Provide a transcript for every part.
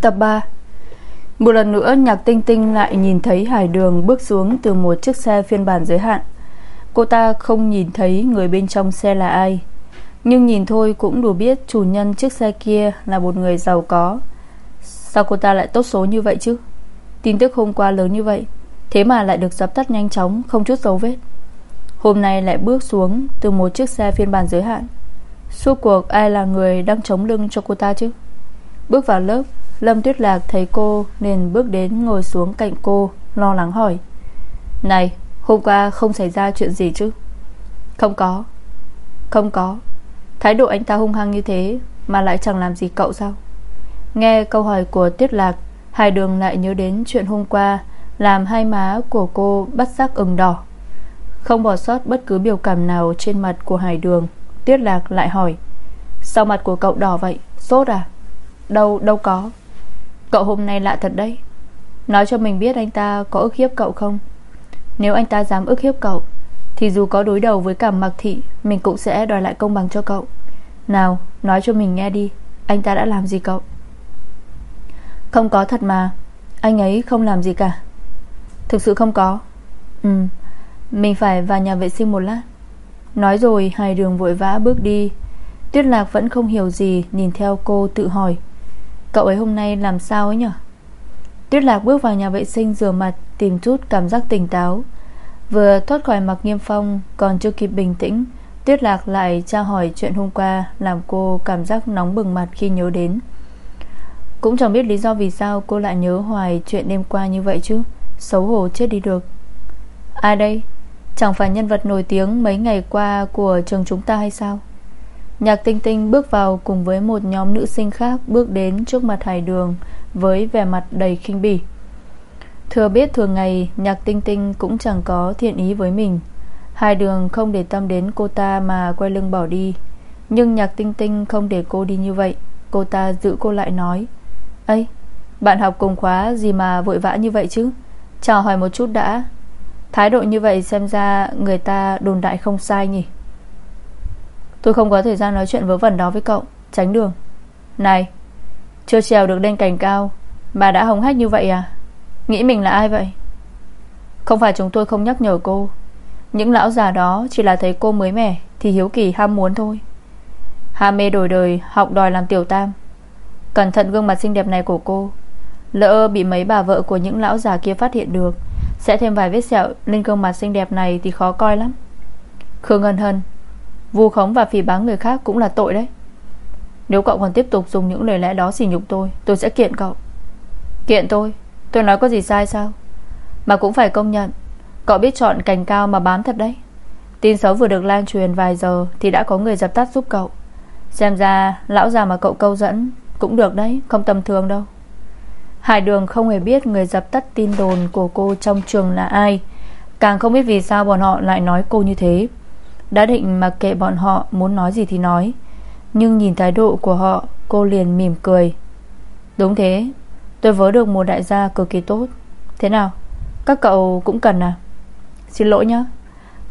Tập 3 Một lần nữa, Nhạc Tinh Tinh lại nhìn thấy Hải Đường bước xuống từ một chiếc xe phiên bản giới hạn. Cô ta không nhìn thấy người bên trong xe là ai. Nhưng nhìn thôi cũng đủ biết chủ nhân chiếc xe kia là một người giàu có. Sao cô ta lại tốt số như vậy chứ? Tin tức hôm qua lớn như vậy, Thế mà lại được dập tắt nhanh chóng, Không chút dấu vết. Hôm nay lại bước xuống từ một chiếc xe phiên bản giới hạn. Suốt cuộc ai là người đang chống lưng cho cô ta chứ? Bước vào lớp Lâm Tuyết Lạc thấy cô Nên bước đến ngồi xuống cạnh cô, Lo lắng hỏi. Này, hôm qua không xảy ra chuyện gì chứ? Không có. Không có. Thái độ anh ta hung hăng như thế Mà lại chẳng làm gì cậu sao? Nghe câu hỏi của Tuyết Lạc Hải đường lại nhớ đến chuyện hôm qua Làm hai má của cô bắt sắc ửng đỏ. Không bỏ sót bất cứ biểu cảm nào Trên mặt của Hải đường, Tuyết Lạc lại hỏi. Sao mặt của cậu đỏ vậy? Sốt à? Đâu đâu có. Cậu hôm nay lạ thật đấy. Nói cho mình biết anh ta có ức hiếp cậu không? Nếu anh ta dám ức hiếp cậu, Thì dù có đối đầu với cả Mạc Thị, Mình cũng sẽ đòi lại công bằng cho cậu. Nào, nói cho mình nghe đi, Anh ta đã làm gì cậu? Không có thật mà, Anh ấy không làm gì cả. Thực sự không có. Ừ Mình phải vào nhà vệ sinh một lát. Nói rồi hai đường vội vã bước đi. Tuyết Lạc vẫn không hiểu gì, Nhìn theo cô tự hỏi. Cậu ấy hôm nay làm sao ấy nhở? Tuyết Lạc bước vào nhà vệ sinh rửa mặt, Tìm chút cảm giác tỉnh táo. Vừa thoát khỏi mặc nghiêm phong, Còn chưa kịp bình tĩnh, Tuyết Lạc lại tra hỏi chuyện hôm qua Làm cô cảm giác nóng bừng mặt khi nhớ đến. Cũng chẳng biết lý do vì sao Cô lại nhớ hoài chuyện đêm qua như vậy chứ, Xấu hổ chết đi được. Ai đây? Chẳng phải nhân vật nổi tiếng mấy ngày qua Của trường chúng ta hay sao? Nhạc tinh tinh bước vào cùng với một nhóm nữ sinh khác Bước đến trước mặt hải đường Với vẻ mặt đầy khinh bỉ. Thừa biết thường ngày Nhạc tinh tinh cũng chẳng có thiện ý với mình. Hải đường không để tâm đến cô ta Mà quay lưng bỏ đi. Nhưng nhạc tinh tinh không để cô đi như vậy. Cô ta giữ cô lại nói ấy bạn học cùng khóa gì mà vội vã như vậy chứ? Chào hỏi một chút đã. Thái độ như vậy xem ra Người ta đồn đại không sai nhỉ. Tôi không có thời gian nói chuyện vớ vẩn đó với cậu. Tránh đường. Này Chưa trèo được lên cành cao, Bà đã hống hách như vậy à? Nghĩ mình là ai vậy? Không phải chúng tôi không nhắc nhở cô. Những lão già đó chỉ là thấy cô mới mẻ, Thì hiếu kỳ, ham muốn thôi. Ham mê đổi đời, Học đòi làm tiểu tam. Cẩn thận gương mặt xinh đẹp này của cô. Lỡ bị mấy bà vợ của những lão già kia phát hiện được, Sẽ thêm vài vết sẹo Lên gương mặt xinh đẹp này thì khó coi lắm. Khương Ngân Hân Vu khống và phỉ báng người khác cũng là tội đấy. Nếu cậu còn tiếp tục dùng những lời lẽ đó xỉ nhục tôi Tôi sẽ kiện cậu. Kiện tôi? Tôi nói có gì sai sao? Mà cũng phải công nhận, Cậu biết chọn cành cao mà bám thật đấy. Tin xấu vừa được lan truyền vài giờ Thì đã có người dập tắt giúp cậu. Xem ra lão già mà cậu câu dẫn Cũng được đấy, không tầm thường đâu. Hải đường không hề biết Người dập tắt tin đồn của cô trong trường là ai. Càng không biết vì sao bọn họ lại nói cô như thế đã định mặc kệ bọn họ muốn nói gì thì nói. Nhưng nhìn thái độ của họ, Cô liền mỉm cười. Đúng thế, Tôi vớ được một đại gia cực kỳ tốt. Thế nào? Các cậu cũng cần à? Xin lỗi nhé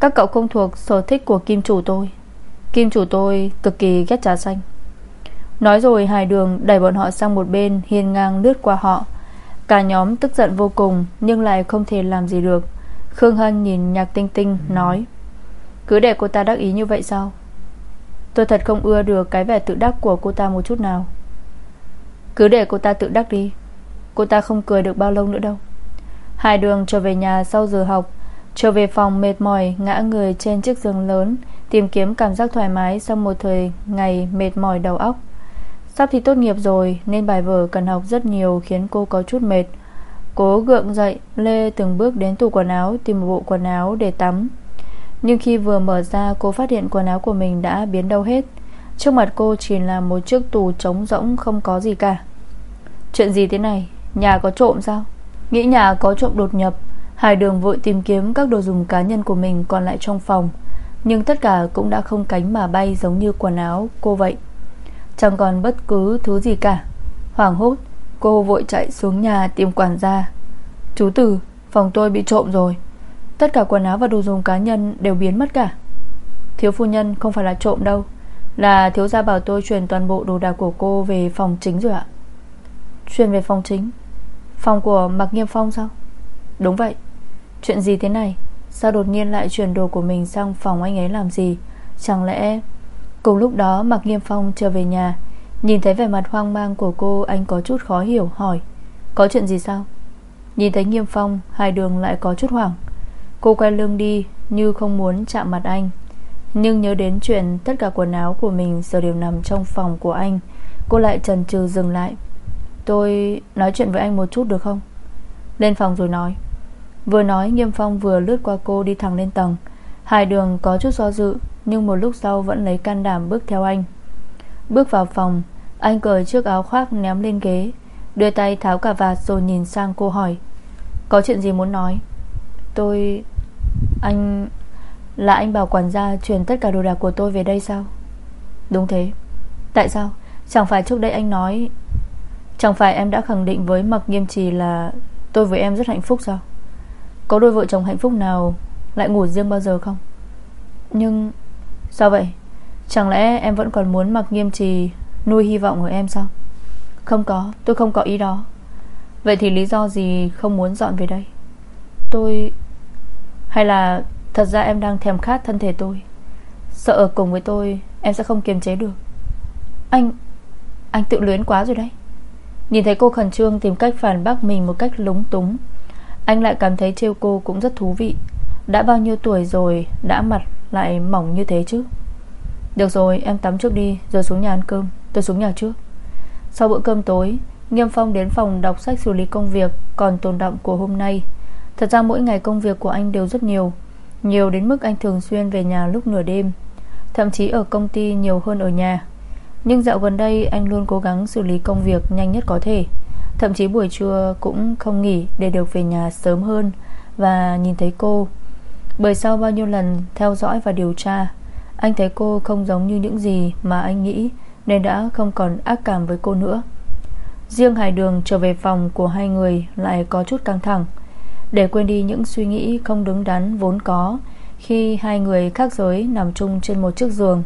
Các cậu không thuộc sở thích của kim chủ tôi. Kim chủ tôi cực kỳ ghét trà xanh. Nói rồi Hải Đường đẩy bọn họ sang một bên Hiên ngang lướt qua họ. Cả nhóm tức giận vô cùng, Nhưng lại không thể làm gì được. Khương Hân nhìn nhạc tinh tinh, nói cứ để cô ta đắc ý như vậy sao? Tôi thật không ưa được cái vẻ tự đắc của cô ta một chút nào. Cứ để cô ta tự đắc đi. Cô ta không cười được bao lâu nữa đâu. Hai đường trở về nhà sau giờ học, Trở về phòng mệt mỏi, Ngã người trên chiếc giường lớn, Tìm kiếm cảm giác thoải mái Sau một thời ngày mệt mỏi đầu óc. Sắp thì tốt nghiệp rồi, Nên bài vở cần học rất nhiều Khiến cô có chút mệt. Cố gượng dậy, Lê từng bước đến tủ quần áo, Tìm một bộ quần áo để tắm nhưng khi vừa mở ra, cô phát hiện quần áo của mình đã biến đâu hết. Trước mặt cô chỉ là một chiếc tủ trống rỗng, không có gì cả. Chuyện gì thế này? Nhà có trộm sao? Nghĩ nhà có trộm đột nhập, Hải đường vội tìm kiếm các đồ dùng cá nhân của mình còn lại trong phòng. Nhưng tất cả cũng đã không cánh mà bay giống như quần áo cô vậy. Chẳng còn bất cứ thứ gì cả. Hoảng hốt, Cô vội chạy xuống nhà tìm quản gia. Chú Tử Phòng tôi bị trộm rồi. Tất cả quần áo và đồ dùng cá nhân đều biến mất cả. Thiếu phu nhân không phải là trộm đâu, Là thiếu gia bảo tôi chuyển toàn bộ đồ đạc của cô Về phòng chính rồi ạ. Chuyển về phòng chính? Phòng của Mạc Nghiêm Phong sao? Đúng vậy. Chuyện gì thế này? Sao đột nhiên lại chuyển đồ của mình sang phòng anh ấy làm gì? Chẳng lẽ Cùng lúc đó Mạc Nghiêm Phong trở về nhà, Nhìn thấy vẻ mặt hoang mang của cô, Anh có chút khó hiểu, hỏi, Có chuyện gì sao? Nhìn thấy Nghiêm Phong, Hai đường lại có chút hoảng. Cô quay lưng đi, như không muốn chạm mặt anh. Nhưng nhớ đến chuyện Tất cả quần áo của mình giờ đều nằm trong phòng của anh, Cô lại chần chừ dừng lại. Tôi nói chuyện với anh một chút được không? Lên phòng rồi nói. Vừa nói, Nghiêm Phong vừa lướt qua cô đi thẳng lên tầng. Hải đường có chút do dự, Nhưng một lúc sau vẫn lấy can đảm bước theo anh. Bước vào phòng, Anh cởi chiếc áo khoác ném lên ghế, Đưa tay tháo cả vạt rồi nhìn sang cô hỏi. Có chuyện gì muốn nói? Tôi... Anh... Là anh bảo quản gia chuyển tất cả đồ đạc của tôi về đây sao? Đúng thế. Tại sao? Chẳng phải trước đây anh nói, Chẳng phải em đã khẳng định với Mạc Nghiêm Trì là Tôi với em rất hạnh phúc sao? Có đôi vợ chồng hạnh phúc nào Lại ngủ riêng bao giờ không? Nhưng Sao vậy? Chẳng lẽ em vẫn còn muốn Mạc Nghiêm Trì Nuôi hy vọng ở em sao? Không có, tôi không có ý đó. Vậy thì lý do gì không muốn dọn về đây? Tôi hay là Thật ra em đang thèm khát thân thể tôi? Sợ ở cùng với tôi, Em sẽ không kiềm chế được. Anh Anh tự luyến quá rồi đấy. Nhìn thấy cô khẩn trương tìm cách phản bác mình Một cách lúng túng, Anh lại cảm thấy trêu cô cũng rất thú vị. Đã bao nhiêu tuổi rồi, Đã mặt lại mỏng như thế chứ? Được rồi, em tắm trước đi, Rồi xuống nhà ăn cơm. Tôi xuống nhà trước. Sau bữa cơm tối, Nghiêm Phong đến phòng đọc sách xử lý công việc Còn tồn động của hôm nay. Thật ra mỗi ngày công việc của anh đều rất nhiều Nhiều đến mức anh thường xuyên về nhà lúc nửa đêm, Thậm chí ở công ty nhiều hơn ở nhà. Nhưng dạo gần đây, anh luôn cố gắng xử lý công việc nhanh nhất có thể, Thậm chí buổi trưa cũng không nghỉ để được về nhà sớm hơn Và nhìn thấy cô. Bởi sau bao nhiêu lần theo dõi và điều tra, Anh thấy cô không giống như những gì mà anh nghĩ Nên đã không còn ác cảm với cô nữa. Riêng Hải Đường trở về phòng của hai người lại có chút căng thẳng để quên đi những suy nghĩ không đứng đắn vốn có, Khi hai người khác giới nằm chung trên một chiếc giường,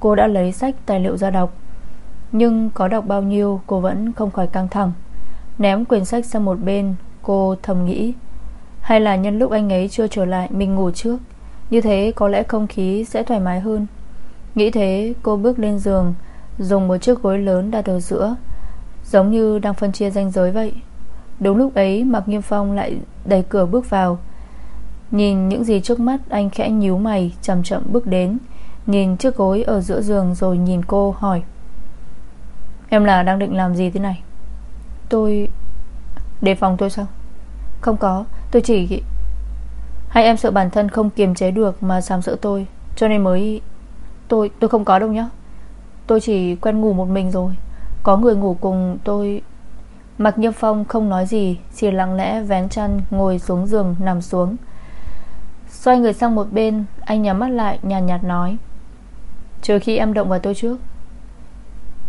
Cô đã lấy sách tài liệu ra đọc. Nhưng có đọc bao nhiêu cô vẫn không khỏi căng thẳng. Ném quyển sách sang một bên, Cô thầm nghĩ, Hay là nhân lúc anh ấy chưa trở lại Mình ngủ trước, Như thế có lẽ không khí sẽ thoải mái hơn. Nghĩ thế, cô bước lên giường, Dùng một chiếc gối lớn đặt ở giữa, Giống như đang phân chia ranh giới vậy. Đúng lúc ấy, Mạc Nghiêm Phong lại đẩy cửa bước vào. Nhìn những gì trước mắt, Anh khẽ nhíu mày, chậm chậm bước đến, Nhìn chiếc gối ở giữa giường Rồi nhìn cô, hỏi. Em là đang định làm gì thế này? Tôi, Đề phòng tôi sao? Không có, tôi chỉ Hay em sợ bản thân không kiềm chế được Mà sàm sợ tôi, Cho nên mới Tôi tôi không có đâu nhá. Tôi chỉ quen ngủ một mình rồi. Có người ngủ cùng tôi Mạc Nhiêm Phong không nói gì Chỉ lặng lẽ vén chăn ngồi xuống giường Nằm xuống. Xoay người sang một bên Anh nhắm mắt lại nhàn nhạt, nhạt nói Trừ khi em động vào tôi trước.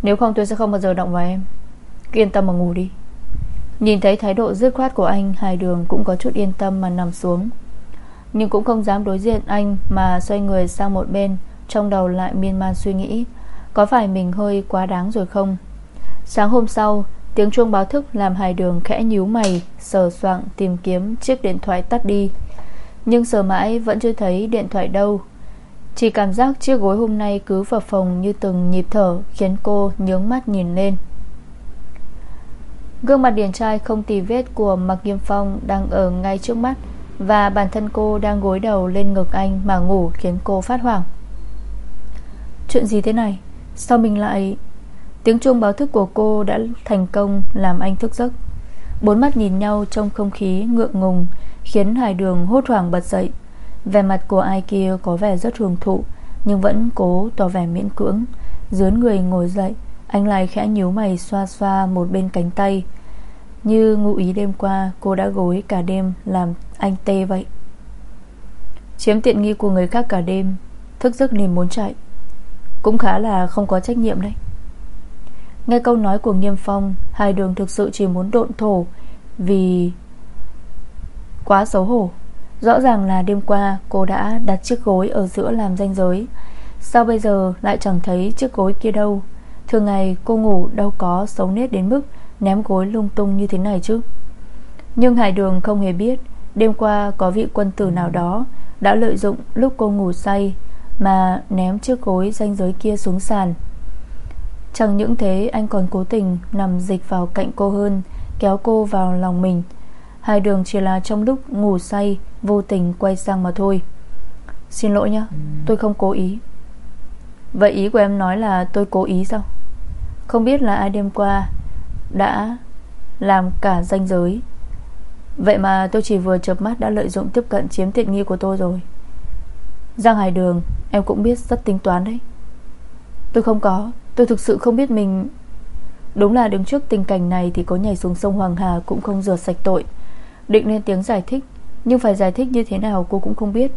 Nếu không tôi sẽ không bao giờ động vào em. Yên tâm mà ngủ đi. Nhìn thấy thái độ dứt khoát của anh Hải đường cũng có chút yên tâm mà nằm xuống. Nhưng cũng không dám đối diện anh Mà xoay người sang một bên Trong đầu lại miên man suy nghĩ Có phải mình hơi quá đáng rồi không? Sáng hôm sau Tiếng chuông báo thức làm Hải Đường khẽ nhíu mày, Sờ soạng tìm kiếm chiếc điện thoại tắt đi. Nhưng sờ mãi vẫn chưa thấy điện thoại đâu. Chỉ cảm giác chiếc gối hôm nay cứ vào phòng như từng nhịp thở Khiến cô nhướng mắt nhìn lên. Gương mặt điển trai không tì vết của Mạc Nghiêm Phong đang ở ngay trước mắt Và bản thân cô đang gối đầu lên ngực anh mà ngủ khiến cô phát hoảng. Chuyện gì thế này? Sao mình lại Tiếng chuông báo thức của cô đã thành công Làm anh thức giấc. Bốn mắt nhìn nhau trong không khí ngượng ngùng, Khiến Hải Đường hốt hoảng bật dậy. Vẻ mặt của ai kia có vẻ rất hưởng thụ, Nhưng vẫn cố tỏ vẻ miễn cưỡng. Dướn người ngồi dậy, Anh lại khẽ nhíu mày xoa xoa một bên cánh tay. Như ngụ ý đêm qua, Cô đã gối cả đêm Làm anh tê vậy. Chiếm tiện nghi của người khác cả đêm, Thức giấc niềm muốn chạy. Cũng khá là không có trách nhiệm đấy. Nghe câu nói của Nghiêm Phong, Hai đường thực sự chỉ muốn độn thổ Vì Quá xấu hổ. Rõ ràng là đêm qua cô đã đặt chiếc gối Ở giữa làm ranh giới. Sao bây giờ lại chẳng thấy chiếc gối kia đâu? Thường ngày cô ngủ đâu có xấu nết đến mức Ném gối lung tung như thế này chứ. Nhưng Hải Đường không hề biết Đêm qua có vị quân tử nào đó Đã lợi dụng lúc cô ngủ say Mà ném chiếc gối danh giới kia xuống sàn. Chẳng những thế, anh còn cố tình Nằm dịch vào cạnh cô hơn, Kéo cô vào lòng mình. Hai đường chỉ là trong lúc ngủ say, Vô tình quay sang mà thôi. Xin lỗi nhá, Tôi không cố ý. Vậy ý của em nói là tôi cố ý sao? Không biết là ai đêm qua Đã Làm cả danh giới. Vậy mà tôi chỉ vừa chợp mắt đã lợi dụng tiếp cận chiếm tiện nghi của tôi rồi. Giang Hải Đường, Em cũng biết rất tính toán đấy. Tôi không có. Tôi thực sự không biết mình. Đúng là đứng trước tình cảnh này Thì có nhảy xuống sông Hoàng Hà cũng không rửa sạch tội. Định lên tiếng giải thích Nhưng phải giải thích như thế nào cô cũng không biết.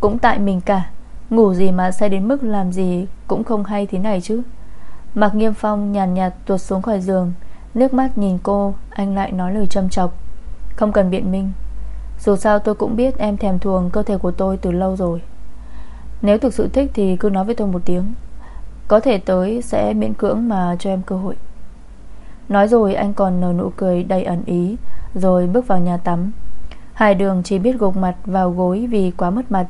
Cũng tại mình cả Ngủ gì mà say đến mức làm gì Cũng không hay thế này chứ. Mạc Nghiêm Phong nhàn nhạt, nhạt tuột xuống khỏi giường Nước mắt nhìn cô Anh lại nói lời châm chọc. Không cần biện minh. Dù sao tôi cũng biết em thèm thuồng cơ thể của tôi từ lâu rồi. Nếu thực sự thích thì cứ nói với tôi một tiếng. Có thể tới sẽ miễn cưỡng mà cho em cơ hội. Nói rồi anh còn nở nụ cười đầy ẩn ý, Rồi bước vào nhà tắm. Hải đường chỉ biết gục mặt vào gối vì quá mất mặt.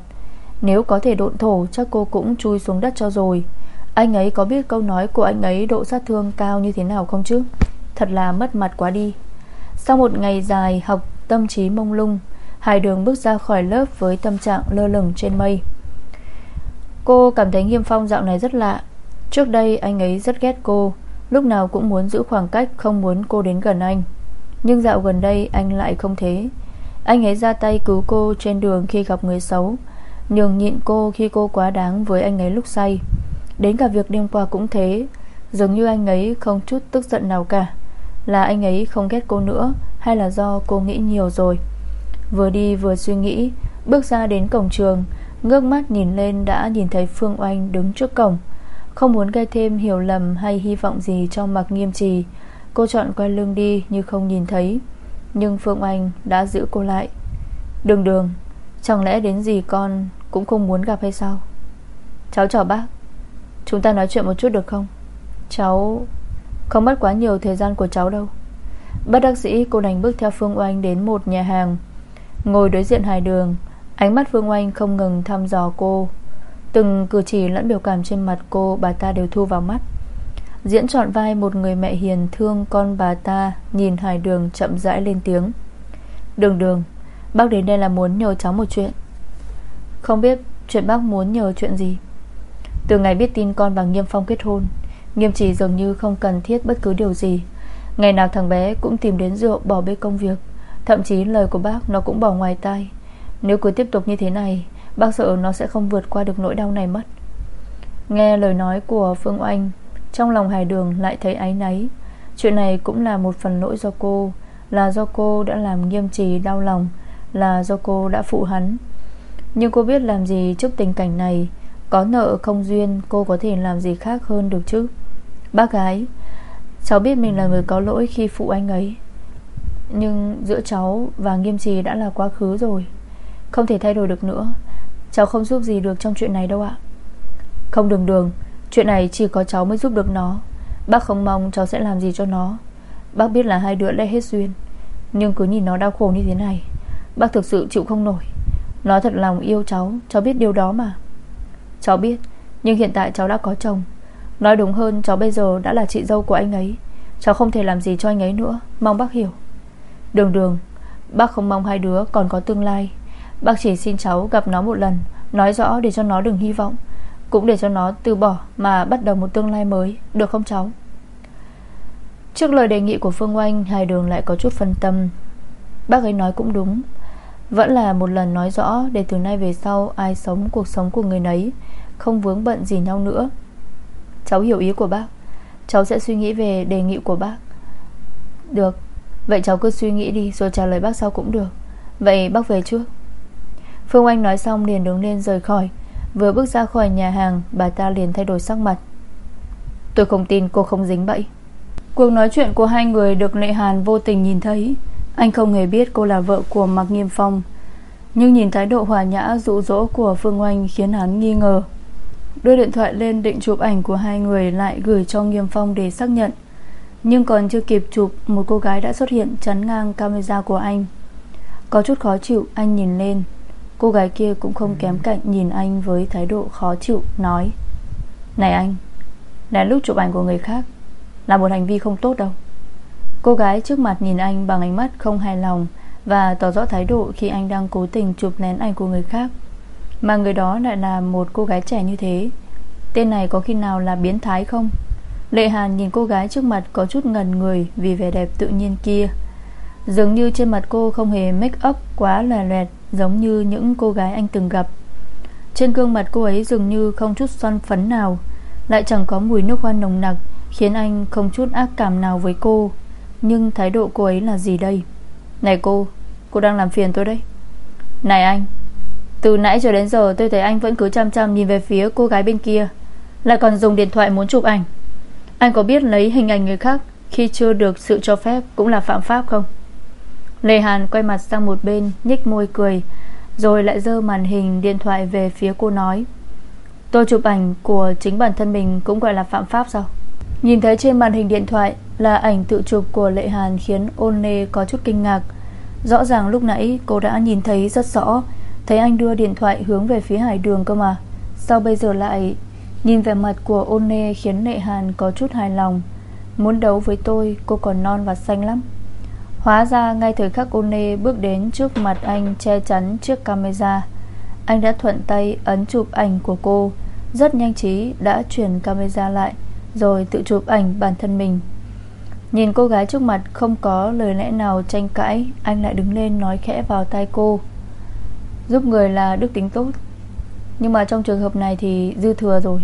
Nếu có thể độn thổ, chắc cô cũng chui xuống đất cho rồi. Anh ấy có biết câu nói của anh ấy độ sát thương cao như thế nào không chứ? Thật là mất mặt quá đi. Sau một ngày dài học tâm trí mông lung Hải đường bước ra khỏi lớp với tâm trạng lơ lửng trên mây. Cô cảm thấy Nghiêm Phong dạo này rất lạ Trước đây, anh ấy rất ghét cô. Lúc nào cũng muốn giữ khoảng cách, Không muốn cô đến gần anh. Nhưng dạo gần đây, anh lại không thế. Anh ấy ra tay cứu cô trên đường khi gặp người xấu, Nhường nhịn cô khi cô quá đáng với anh ấy lúc say. Đến cả việc đêm qua cũng thế. Dường như anh ấy không chút tức giận nào cả. Là anh ấy không ghét cô nữa, Hay là do cô nghĩ nhiều rồi? Vừa đi vừa suy nghĩ, Bước ra đến cổng trường, Ngước mắt nhìn lên đã nhìn thấy Phương Oanh đứng trước cổng không muốn gây thêm hiểu lầm hay hy vọng gì cho mặc nghiêm trì. Cô chọn quay lưng đi như không nhìn thấy. Nhưng Phương Anh đã giữ cô lại. Đường đường, Chẳng lẽ đến gì con cũng không muốn gặp hay sao? Cháu chào bác. Chúng ta nói chuyện một chút được không? Cháu Không mất quá nhiều thời gian của cháu đâu. Bất đắc sĩ cô đành bước theo Phương Oanh đến một nhà hàng. Ngồi đối diện hải đường, Ánh mắt Phương Oanh không ngừng thăm dò cô. Từng cử chỉ lẫn biểu cảm trên mặt cô, Bà ta đều thu vào mắt. Diễn trọn vai một người mẹ hiền thương, con bà ta Nhìn Hải Đường chậm rãi lên tiếng. Đường đường, Bác đến đây là muốn nhờ cháu một chuyện. Không biết chuyện bác muốn nhờ chuyện gì. Từ ngày biết tin con và Nghiêm Phong kết hôn, Nghiêm chỉ dường như không cần thiết bất cứ điều gì. Ngày nào thằng bé cũng tìm đến rượu, bỏ bê công việc. Thậm chí lời của bác nó cũng bỏ ngoài tai. Nếu cứ tiếp tục như thế này Bác sợ nó sẽ không vượt qua được nỗi đau này mất. Nghe lời nói của Phương Oanh, Trong lòng Hải Đường lại thấy áy náy. Chuyện này cũng là một phần lỗi do cô, Là do cô đã làm nghiêm trì đau lòng, Là do cô đã phụ hắn. Nhưng cô biết làm gì trước tình cảnh này, Có nợ không duyên, Cô có thể làm gì khác hơn được chứ? Bác gái, Cháu biết mình là người có lỗi khi phụ anh ấy. Nhưng giữa cháu và nghiêm trì đã là quá khứ rồi, Không thể thay đổi được nữa. Cháu không giúp gì được trong chuyện này đâu ạ. Không đường đường, Chuyện này chỉ có cháu mới giúp được nó. Bác không mong cháu sẽ làm gì cho nó. Bác biết là hai đứa lẽ hết duyên, Nhưng cứ nhìn nó đau khổ như thế này, Bác thực sự chịu không nổi. Nó thật lòng yêu cháu Cháu biết điều đó mà. Cháu biết, Nhưng hiện tại cháu đã có chồng. Nói đúng hơn, cháu bây giờ đã là chị dâu của anh ấy. Cháu không thể làm gì cho anh ấy nữa, Mong bác hiểu. Đường đường, Bác không mong hai đứa còn có tương lai. Bác chỉ xin cháu gặp nó một lần, Nói rõ để cho nó đừng hy vọng. Cũng để cho nó từ bỏ Mà bắt đầu một tương lai mới, Được không cháu? Trước lời đề nghị của Phương Oanh, Hai đường lại có chút phân tâm. Bác ấy nói cũng đúng. Vẫn là một lần nói rõ Để từ nay về sau ai sống cuộc sống của người nấy, Không vướng bận gì nhau nữa. Cháu hiểu ý của bác. Cháu sẽ suy nghĩ về đề nghị của bác. Được. Vậy cháu cứ suy nghĩ đi, Rồi trả lời bác sau cũng được. Vậy bác về trước. Phương Anh nói xong liền đứng lên rời khỏi. Vừa bước ra khỏi nhà hàng, Bà ta liền thay đổi sắc mặt. Tôi không tin cô không dính bẫy. Cuộc nói chuyện của hai người được Lệ Hàn vô tình nhìn thấy. Anh không hề biết cô là vợ của Mạc Nghiêm Phong. Nhưng nhìn thái độ hòa nhã, dụ dỗ của Phương Oanh khiến hắn nghi ngờ. Đưa điện thoại lên định chụp ảnh của hai người lại gửi cho Nghiêm Phong để xác nhận. Nhưng còn chưa kịp chụp, Một cô gái đã xuất hiện chắn ngang camera của anh. Có chút khó chịu, Anh nhìn lên. Cô gái kia cũng không kém cạnh nhìn anh với thái độ khó chịu, Nói, Này anh Lén lúc chụp ảnh của người khác, Là một hành vi không tốt đâu. Cô gái trước mặt nhìn anh bằng ánh mắt không hài lòng Và tỏ rõ thái độ khi anh đang cố tình chụp lén ảnh của người khác. Mà người đó lại là một cô gái trẻ như thế. Tên này có khi nào là biến thái không? Lệ Hàn nhìn cô gái trước mặt có chút ngần người Vì vẻ đẹp tự nhiên kia. Dường như trên mặt cô không hề make up quá lè loẹt Giống như những cô gái anh từng gặp. Trên gương mặt cô ấy dường như không chút son phấn nào, Lại chẳng có mùi nước hoa nồng nặc Khiến anh không chút ác cảm nào với cô. Nhưng thái độ cô ấy là gì đây? Này cô Cô đang làm phiền tôi đấy. Này anh, Từ nãy cho đến giờ tôi thấy anh vẫn cứ chăm chăm nhìn về phía cô gái bên kia, Lại còn dùng điện thoại muốn chụp ảnh. Anh có biết lấy hình ảnh người khác Khi chưa được sự cho phép Cũng là phạm pháp không? Lê Hàn quay mặt sang một bên Nhích môi cười, Rồi lại dơ màn hình điện thoại về phía cô nói, Tôi chụp ảnh của chính bản thân mình Cũng gọi là phạm pháp sao? Nhìn thấy trên màn hình điện thoại Là ảnh tự chụp của Lệ Hàn Khiến ôn nê có chút kinh ngạc. Rõ ràng lúc nãy cô đã nhìn thấy rất rõ, Thấy anh đưa điện thoại hướng về phía hải đường cơ mà. Sao bây giờ lại Nhìn vẻ mặt của ôn nê khiến Lệ Hàn có chút hài lòng? Muốn đấu với tôi, Cô còn non và xanh lắm. Hóa ra ngay thời khắc ôn bước đến trước mặt anh che chắn chiếc camera, Anh đã thuận tay ấn chụp ảnh của cô. Rất nhanh trí đã chuyển camera lại, Rồi tự chụp ảnh bản thân mình. Nhìn cô gái trước mặt không có lời lẽ nào tranh cãi, Anh lại đứng lên nói khẽ vào tai cô. Giúp người là đức tính tốt, Nhưng mà trong trường hợp này thì dư thừa rồi.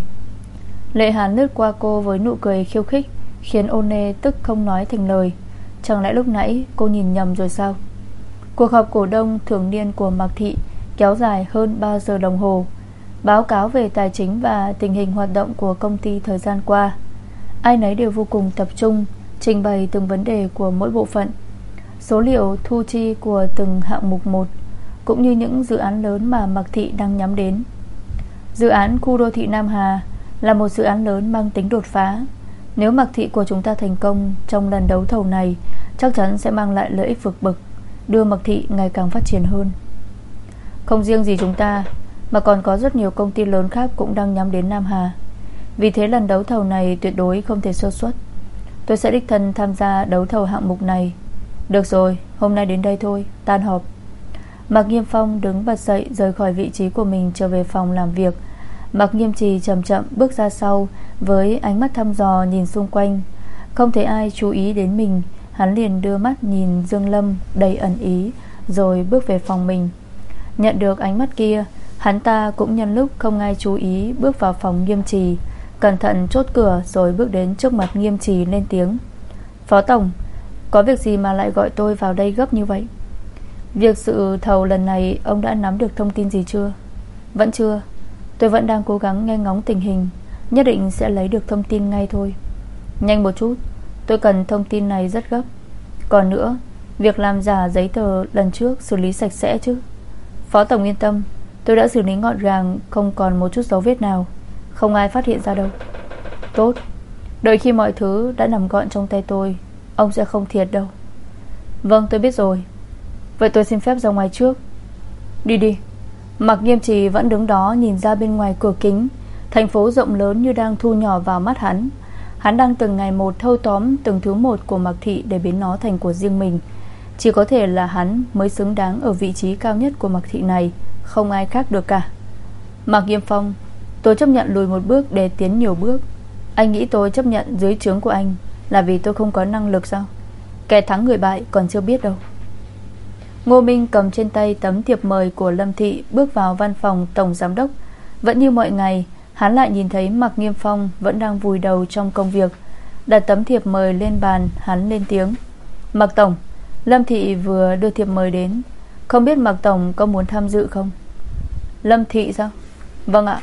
Lệ Hàn lướt qua cô với nụ cười khiêu khích, Khiến ôn tức không nói thành lời. Chẳng lẽ lúc nãy cô nhìn nhầm rồi sao? Cuộc họp cổ đông thường niên của Mạc Thị Kéo dài hơn 3 giờ đồng hồ, Báo cáo về tài chính và tình hình hoạt động của công ty thời gian qua. Ai nấy đều vô cùng tập trung, Trình bày từng vấn đề của mỗi bộ phận. Số liệu thu chi của từng hạng mục một, Cũng như những dự án lớn mà Mạc Thị đang nhắm đến. Dự án khu đô thị Nam Hà Là một dự án lớn mang tính đột phá nếu mặc thị của chúng ta thành công Trong lần đấu thầu này, Chắc chắn sẽ mang lại lợi ích vực bực Đưa mặc thị ngày càng phát triển hơn. Không riêng gì chúng ta, Mà còn có rất nhiều công ty lớn khác Cũng đang nhắm đến Nam Hà. Vì thế lần đấu thầu này tuyệt đối không thể sơ suất. Tôi sẽ đích thân tham gia đấu thầu hạng mục này. Được rồi, Hôm nay đến đây thôi, Tan họp. Mạc Nghiêm Phong đứng bật dậy Rời khỏi vị trí của mình trở về phòng làm việc mặc Nghiêm Trì chậm chậm bước ra sau, Với ánh mắt thăm dò nhìn xung quanh. Không thấy ai chú ý đến mình, Hắn liền đưa mắt nhìn Dương Lâm Đầy ẩn ý, Rồi bước về phòng mình. Nhận được ánh mắt kia, Hắn ta cũng nhân lúc không ai chú ý Bước vào phòng nghiêm trì, Cẩn thận chốt cửa rồi bước đến trước mặt nghiêm trì lên tiếng. Phó Tổng, Có việc gì mà lại gọi tôi vào đây gấp như vậy? Việc sự thầu lần này Ông đã nắm được thông tin gì chưa? Vẫn chưa. Tôi vẫn đang cố gắng nghe ngóng tình hình. Nhất định sẽ lấy được thông tin ngay thôi. Nhanh một chút. Tôi cần thông tin này rất gấp. Còn nữa, Việc làm giả giấy tờ lần trước xử lý sạch sẽ chứ. Phó Tổng yên tâm, Tôi đã xử lý gọn gàng Không còn một chút dấu vết nào. Không ai phát hiện ra đâu. Tốt. Đợi khi mọi thứ đã nằm gọn trong tay tôi, Ông sẽ không thiệt đâu. Vâng tôi biết rồi. Vậy tôi xin phép ra ngoài trước. Đi đi. Mặc nghiêm trì vẫn đứng đó nhìn ra bên ngoài cửa kính. Thành phố rộng lớn như đang thu nhỏ vào mắt hắn. Hắn đang từng ngày một thâu tóm từng thứ một của Mạc Thị để biến nó thành của riêng mình. Chỉ có thể là hắn mới xứng đáng ở vị trí cao nhất của Mạc Thị này. Không ai khác được cả. Mạc Nghiêm Phong, Tôi chấp nhận lùi một bước để tiến nhiều bước. Anh nghĩ tôi chấp nhận dưới trướng của anh Là vì tôi không có năng lực sao? Kẻ thắng người bại còn chưa biết đâu. Ngô Minh cầm trên tay tấm thiệp mời của Lâm Thị Bước vào văn phòng Tổng Giám đốc. Vẫn như mọi ngày, Hắn lại nhìn thấy Mạc Nghiêm Phong Vẫn đang vùi đầu trong công việc. Đặt tấm thiệp mời lên bàn, Hắn lên tiếng. Mạc Tổng, Lâm Thị vừa đưa thiệp mời đến. Không biết Mạc Tổng có muốn tham dự không? Lâm Thị sao? Vâng ạ.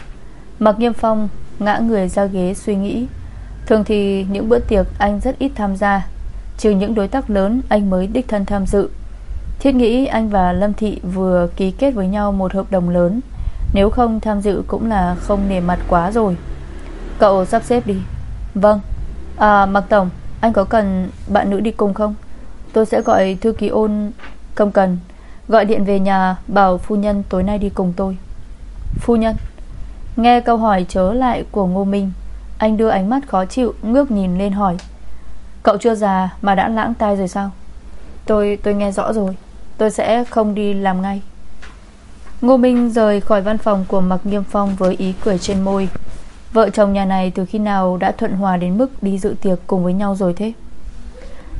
Mạc Nghiêm Phong ngã người ra ghế suy nghĩ. Thường thì những bữa tiệc anh rất ít tham gia, Trừ những đối tác lớn Anh mới đích thân tham dự. Thiết nghĩ anh và Lâm Thị vừa ký kết với nhau một hợp đồng lớn. Nếu không tham dự cũng là không nề mặt quá rồi. Cậu sắp xếp đi. Vâng. À Mạc Tổng, Anh có cần bạn nữ đi cùng không? Tôi sẽ gọi thư ký ôn Không cần. Gọi điện về nhà bảo phu nhân tối nay đi cùng tôi. Phu nhân. Nghe câu hỏi chớ lại của Ngô Minh, Anh đưa ánh mắt khó chịu, Ngước nhìn lên hỏi. Cậu chưa già mà đã lãng tai rồi sao? Tôi tôi nghe rõ rồi. Tôi sẽ không đi làm ngay. Ngô Minh rời khỏi văn phòng của Mạc Nghiêm Phong Với ý cười trên môi. Vợ chồng nhà này từ khi nào đã thuận hòa đến mức Đi dự tiệc cùng với nhau rồi thế?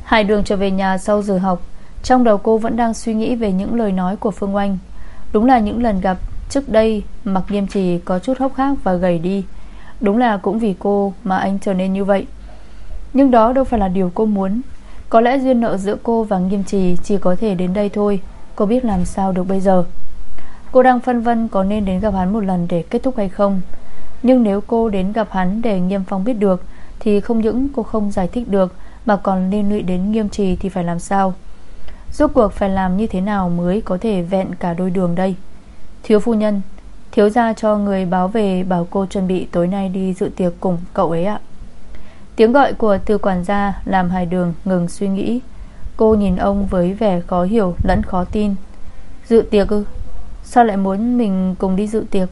Hai đường trở về nhà sau giờ học, Trong đầu cô vẫn đang suy nghĩ Về những lời nói của Phương Oanh. Đúng là những lần gặp, trước đây Mặc nghiêm trì có chút hốc hác và gầy đi. Đúng là cũng vì cô Mà anh trở nên như vậy. Nhưng đó đâu phải là điều cô muốn. Có lẽ duyên nợ giữa cô và nghiêm trì Chỉ có thể đến đây thôi. Cô biết làm sao được bây giờ? Cô đang phân vân có nên đến gặp hắn một lần để kết thúc hay không. Nhưng nếu cô đến gặp hắn để Nghiêm Phong biết được, Thì không những cô không giải thích được, Mà còn liên lụy đến nghiêm trì thì phải làm sao? Rốt cuộc phải làm như thế nào mới có thể vẹn cả đôi đường đây? Thiếu phu nhân, Thiếu gia cho người báo về Bảo cô chuẩn bị tối nay đi dự tiệc cùng cậu ấy ạ. Tiếng gọi của từ quản gia Làm hài đường ngừng suy nghĩ. Cô nhìn ông với vẻ khó hiểu lẫn khó tin. Dự tiệc ư? Sao lại muốn mình cùng đi dự tiệc?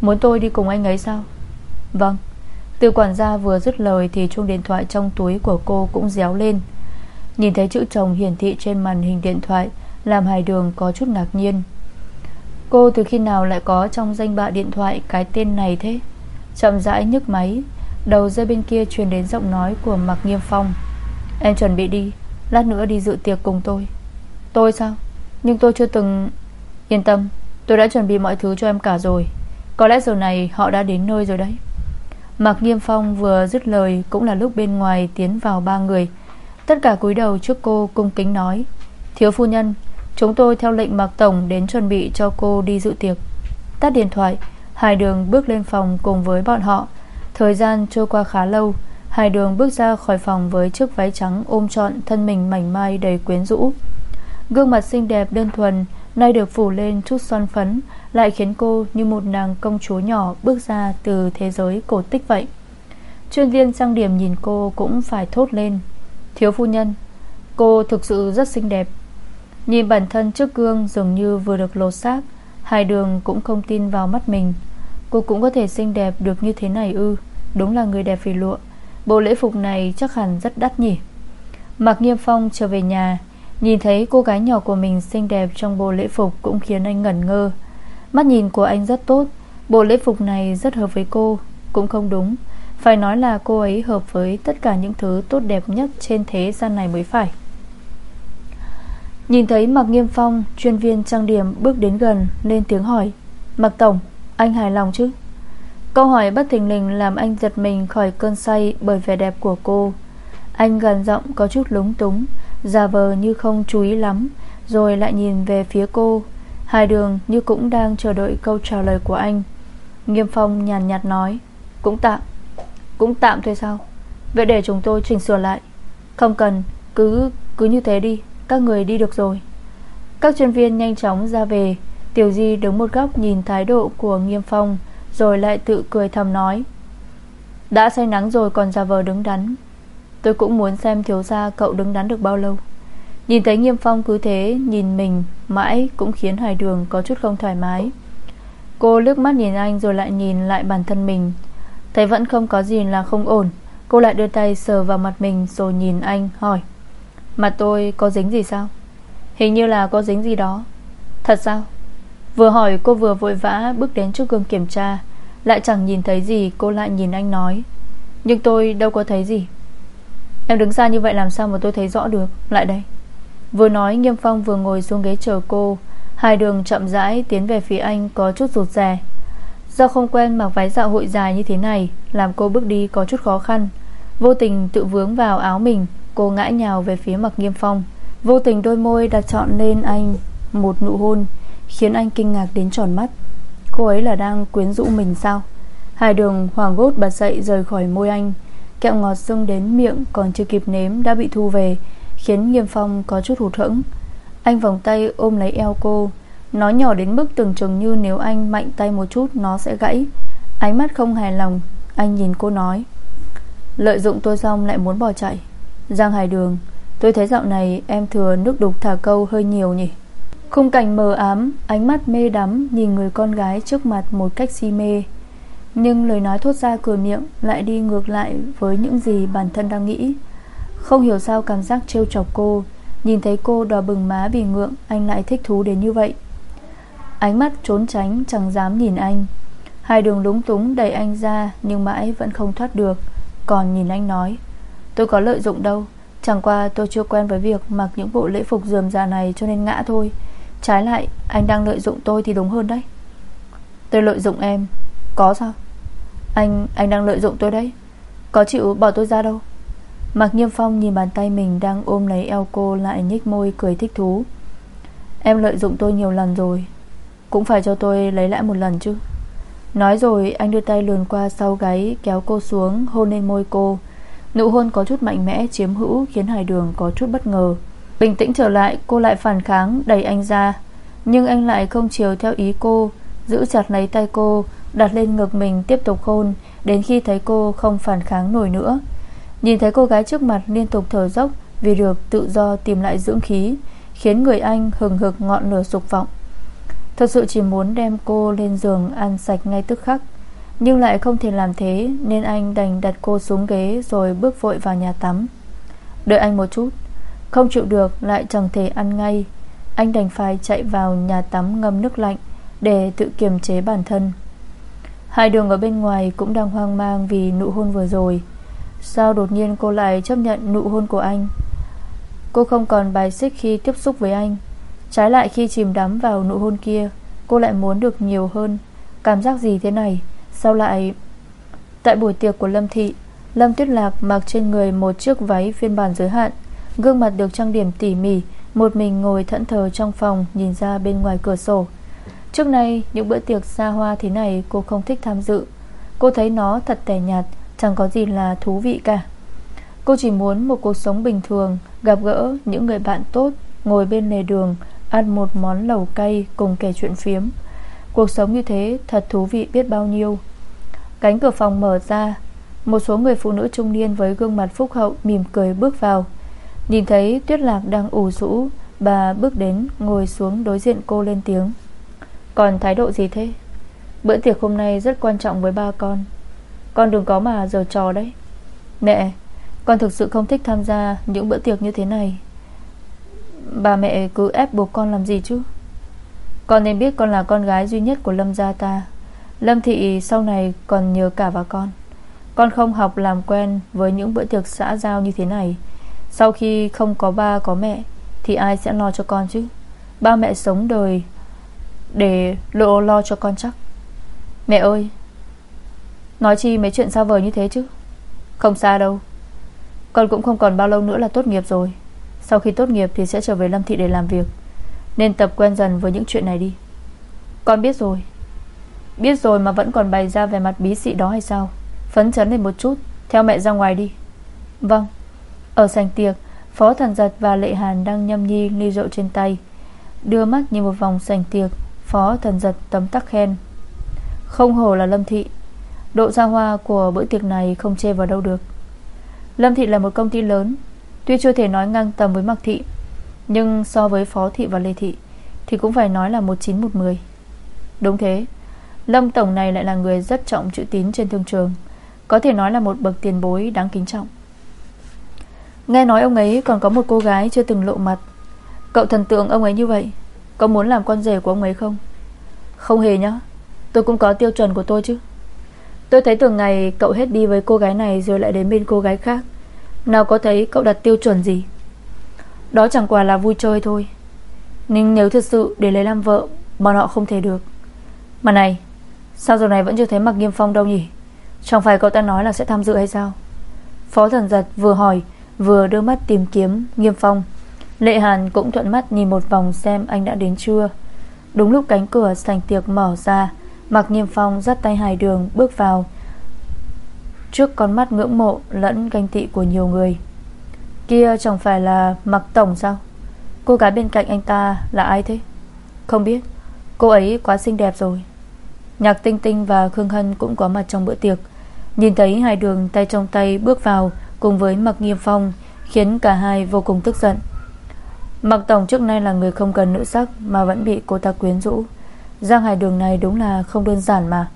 Muốn tôi đi cùng anh ấy sao? Vâng. Từ quản gia vừa dứt lời Thì chuông điện thoại trong túi của cô cũng réo lên. Nhìn thấy chữ chồng hiển thị trên màn hình điện thoại, Làm hài đường có chút ngạc nhiên. Cô từ khi nào lại có trong danh bạ điện thoại Cái tên này thế? Chậm rãi nhức máy. Đầu dây bên kia truyền đến giọng nói của Mạc Nghiêm Phong. Em chuẩn bị đi, Lát nữa đi dự tiệc cùng tôi. Tôi sao? Nhưng tôi chưa từng Yên tâm, Tôi đã chuẩn bị mọi thứ cho em cả rồi. Có lẽ giờ này họ đã đến nơi rồi đấy. Mạc Nghiêm Phong vừa dứt lời Cũng là lúc bên ngoài tiến vào ba người. Tất cả cúi đầu trước cô cung kính nói, Thiếu phu nhân, Chúng tôi theo lệnh Mạc Tổng đến chuẩn bị cho cô đi dự tiệc. Tắt điện thoại Hải đường bước lên phòng cùng với bọn họ. Thời gian trôi qua khá lâu, Hải đường bước ra khỏi phòng với chiếc váy trắng ôm trọn thân mình mảnh mai đầy quyến rũ. Gương mặt xinh đẹp đơn thuần, Nay được phủ lên chút son phấn, Lại khiến cô như một nàng công chúa nhỏ Bước ra từ thế giới cổ tích vậy. Chuyên viên trang điểm nhìn cô Cũng phải thốt lên. Thiếu phu nhân, Cô thực sự rất xinh đẹp. Nhìn bản thân trước gương dường như vừa được lột xác Hai đường cũng không tin vào mắt mình. Cô cũng có thể xinh đẹp được như thế này ư? Đúng là người đẹp vì lụa. Bộ lễ phục này chắc hẳn rất đắt nhỉ? Mạc Nghiêm Phong trở về nhà, Nhìn thấy cô gái nhỏ của mình xinh đẹp Trong bộ lễ phục cũng khiến anh ngẩn ngơ. Mắt nhìn của anh rất tốt, Bộ lễ phục này rất hợp với cô, Cũng không đúng. Phải nói là cô ấy hợp với tất cả những thứ tốt đẹp nhất Trên thế gian này mới phải. Nhìn thấy Mạc Nghiêm Phong, Chuyên viên trang điểm bước đến gần, Lên tiếng hỏi, Mạc Tổng anh hài lòng chứ? Câu hỏi bất thình lình làm anh giật mình khỏi cơn say Bởi vẻ đẹp của cô. Anh gần giọng có chút lúng túng, Giả vờ như không chú ý lắm, Rồi lại nhìn về phía cô. Hai đường như cũng đang chờ đợi câu trả lời của anh. Nghiêm Phong nhàn nhạt nói, Cũng tạm Cũng tạm thôi sao? Vậy để chúng tôi chỉnh sửa lại. Không cần, Cứ cứ như thế đi, Các người đi được rồi. Các chuyên viên nhanh chóng ra về Tiểu Di đứng một góc nhìn thái độ của Nghiêm Phong, Rồi lại tự cười thầm nói, Đã say nắng rồi còn ra vờ đứng đắn. Tôi cũng muốn xem thiếu gia cậu đứng đắn được bao lâu. Nhìn thấy Nghiêm Phong cứ thế Nhìn mình mãi cũng khiến Hải Đường Có chút không thoải mái. Cô lướt mắt nhìn anh rồi lại nhìn lại bản thân mình. Thấy vẫn không có gì là không ổn, Cô lại đưa tay sờ vào mặt mình Rồi nhìn anh, hỏi, Mặt tôi có dính gì sao? Hình như là có dính gì đó. Thật sao? Vừa hỏi, cô vừa vội vã bước đến trước gương kiểm tra. Lại chẳng nhìn thấy gì, Cô lại nhìn anh nói. Nhưng tôi đâu có thấy gì. Em đứng xa như vậy làm sao mà tôi thấy rõ được? Lại đây. Vừa nói, Nghiêm Phong vừa ngồi xuống ghế chờ cô. Hai đường chậm rãi tiến về phía anh, Có chút rụt rè. Do không quen mặc váy dạo hội dài như thế này, Làm cô bước đi có chút khó khăn. Vô tình tự vướng vào áo mình, Cô ngã nhào về phía mặt Nghiêm Phong. Vô tình đôi môi đặt trọn lên anh Một nụ hôn. Khiến anh kinh ngạc đến tròn mắt. Cô ấy là đang quyến rũ mình sao? Hai đường hoàng gốt bật dậy rời khỏi môi anh. Kẹo ngọt dâng đến miệng Còn chưa kịp nếm đã bị thu về, Khiến Nghiêm Phong có chút hụt hẫng. Anh vòng tay ôm lấy eo cô. Nó nhỏ đến mức tưởng chừng như nếu anh mạnh tay một chút, Nó sẽ gãy. Ánh mắt không hài lòng, Anh nhìn cô nói. Lợi dụng tôi xong lại muốn bỏ chạy. Giang Hải Đường, Tôi thấy dạo này em thừa nước đục thả câu hơi nhiều nhỉ? Khung cảnh mờ ám, Ánh mắt mê đắm Nhìn người con gái trước mặt một cách si mê. Nhưng lời nói thốt ra cửa miệng Lại đi ngược lại với những gì bản thân đang nghĩ. Không hiểu sao cảm giác trêu chọc cô, Nhìn thấy cô đỏ bừng má vì ngượng, Anh lại thích thú đến như vậy. Ánh mắt trốn tránh chẳng dám nhìn anh. Hai đường lúng túng đẩy anh ra Nhưng mãi vẫn không thoát được. Còn nhìn anh nói, Tôi có lợi dụng đâu. Chẳng qua tôi chưa quen với việc mặc những bộ lễ phục dườm già này cho nên ngã thôi. Trái lại, anh đang lợi dụng tôi thì đúng hơn đấy. Tôi lợi dụng em. Có sao? Anh anh đang lợi dụng tôi đấy. Có chịu bỏ tôi ra đâu? Mạc Nghiêm Phong nhìn bàn tay mình đang ôm lấy eo cô Lại nhích môi cười thích thú. Em lợi dụng tôi nhiều lần rồi. Cũng phải cho tôi lấy lại một lần chứ. Nói rồi, anh đưa tay lườn qua sau gáy Kéo cô xuống, hôn lên môi cô. Nụ hôn có chút mạnh mẽ chiếm hữu, Khiến Hải Đường có chút bất ngờ. Bình tĩnh trở lại, cô lại phản kháng, đẩy anh ra. Nhưng anh lại không chiều theo ý cô, Giữ chặt lấy tay cô, Đặt lên ngực mình, tiếp tục hôn Đến khi thấy cô không phản kháng nổi nữa. Nhìn thấy cô gái trước mặt liên tục thở dốc Vì được tự do tìm lại dưỡng khí, Khiến người anh hừng hực ngọn lửa sục vọng. Thật sự chỉ muốn đem cô lên giường Ăn sạch ngay tức khắc, Nhưng lại không thể làm thế, Nên anh đành đặt cô xuống ghế Rồi bước vội vào nhà tắm. Đợi anh một chút. Không chịu được, lại chẳng thể ăn ngay. Anh đành phải chạy vào nhà tắm ngâm nước lạnh Để tự kiềm chế bản thân. Hai đường ở bên ngoài Cũng đang hoang mang vì nụ hôn vừa rồi. Sao đột nhiên cô lại chấp nhận nụ hôn của anh? Cô không còn bài xích khi tiếp xúc với anh. Trái lại khi chìm đắm vào nụ hôn kia, Cô lại muốn được nhiều hơn. Cảm giác gì thế này? Sao lại? Tại buổi tiệc của Lâm Thị, Lâm Tuyết Lạc mặc trên người một chiếc váy phiên bản giới hạn. Gương mặt được trang điểm tỉ mỉ, Một mình ngồi thẫn thờ trong phòng, Nhìn ra bên ngoài cửa sổ. Trước nay, những bữa tiệc xa hoa thế này Cô không thích tham dự. Cô thấy nó thật tẻ nhạt, Chẳng có gì là thú vị cả. Cô chỉ muốn một cuộc sống bình thường, Gặp gỡ những người bạn tốt, Ngồi bên lề đường, Ăn một món lẩu cay cùng kể chuyện phiếm. Cuộc sống như thế thật thú vị biết bao nhiêu. Cánh cửa phòng mở ra, Một số người phụ nữ trung niên với gương mặt phúc hậu mỉm cười bước vào. Nhìn thấy Tuyết Lạc đang ủ rũ, Bà bước đến, ngồi xuống đối diện cô lên tiếng. Còn thái độ gì thế? Bữa tiệc hôm nay rất quan trọng với ba con. Con đừng có mà giờ trò đấy. Mẹ, Con thực sự không thích tham gia những bữa tiệc như thế này. Bà mẹ cứ ép buộc con làm gì chứ? Con nên biết con là con gái duy nhất của Lâm gia ta. Lâm thị sau này còn nhờ cả vào con. Con không học làm quen Với những bữa tiệc xã giao như thế này. Sau khi không có ba, có mẹ, Thì ai sẽ lo cho con chứ? Ba mẹ sống đời Để lộ lo cho con chắc. Mẹ ơi, Nói chi mấy chuyện xa vời như thế chứ? Không xa đâu. Con cũng không còn bao lâu nữa là tốt nghiệp rồi. Sau khi tốt nghiệp thì sẽ trở về Lâm Thị để làm việc. Nên tập quen dần với những chuyện này đi. Con biết rồi. Biết rồi mà vẫn còn bày ra về mặt bí xị đó hay sao? Phấn chấn lên một chút. Theo mẹ ra ngoài đi. Vâng. Ở sành tiệc, Phó thần giật và lệ hàn đang nhâm nhi ly rượu trên tay. Đưa mắt nhìn một vòng sành tiệc, Phó thần giật tấm tắc khen. Không hổ là Lâm Thị. Độ xa hoa của bữa tiệc này không chê vào đâu được. Lâm Thị là một công ty lớn, Tuy chưa thể nói ngang tầm với Mạc Thị, Nhưng so với Phó Thị và Lê Thị Thì cũng phải nói là một chín một mười. Đúng thế, Lâm Tổng này lại là người rất trọng chữ tín trên thương trường, Có thể nói là một bậc tiền bối đáng kính trọng. Nghe nói ông ấy còn có một cô gái chưa từng lộ mặt. Cậu thần tượng ông ấy như vậy, Có muốn làm con rể của ông ấy không? Không hề nhá, Tôi cũng có tiêu chuẩn của tôi chứ. Tôi thấy từng ngày cậu hết đi với cô gái này Rồi lại đến bên cô gái khác. Nào có thấy cậu đặt tiêu chuẩn gì? Đó chẳng qua là vui chơi thôi. Nhưng nếu thật sự để lấy làm vợ, Bọn họ không thể được. Mà này, Sao giờ này vẫn chưa thấy mặc nghiêm phong đâu nhỉ? Chẳng phải cậu ta nói là sẽ tham dự hay sao? Phó thần giật vừa hỏi Vừa đưa mắt tìm kiếm nghiêm phong. Lệ Hàn cũng thuận mắt nhìn một vòng xem anh đã đến chưa. Đúng lúc cánh cửa sành tiệc mở ra, Mặc Nghiêm Phong dắt tay hài Đường bước vào, Trước con mắt ngưỡng mộ lẫn ganh tị của nhiều người. Kia chẳng phải là Mặc Tổng sao? Cô gái bên cạnh anh ta là ai thế? Không biết. Cô ấy quá xinh đẹp rồi. Nhạc Tinh Tinh và Khương Hân cũng có mặt trong bữa tiệc. Nhìn thấy hai đường tay trong tay bước vào Cùng với Mặc Nghiêm Phong, Khiến cả hai vô cùng tức giận. Mặc Tổng trước nay là người không cần nữ sắc Mà vẫn bị cô ta quyến rũ. Giang Hải Đường này đúng là không đơn giản mà.